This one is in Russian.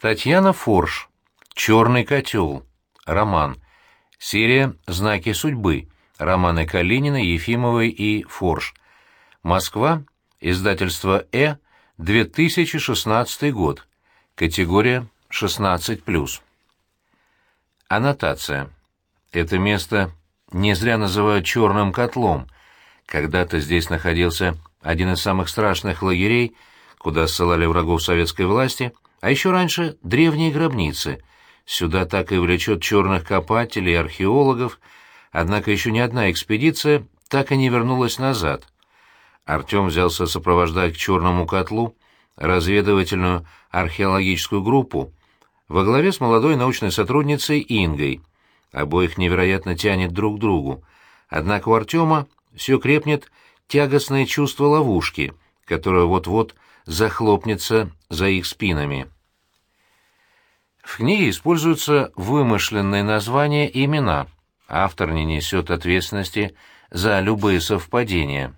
Татьяна Форш. «Черный котел». Роман. Серия «Знаки судьбы». Романы Калинина, Ефимовой и Форш. Москва. Издательство «Э». 2016 год. Категория 16+. Аннотация. Это место не зря называют «черным котлом». Когда-то здесь находился один из самых страшных лагерей, куда ссылали врагов советской власти, а еще раньше — древние гробницы. Сюда так и влечет черных копателей и археологов, однако еще ни одна экспедиция так и не вернулась назад. Артем взялся сопровождать к черному котлу разведывательную археологическую группу во главе с молодой научной сотрудницей Ингой. Обоих невероятно тянет друг к другу. Однако у Артема все крепнет тягостное чувство ловушки, которое вот-вот захлопнется за их спинами. В книге используются вымышленные названия и имена. Автор не несет ответственности за любые совпадения.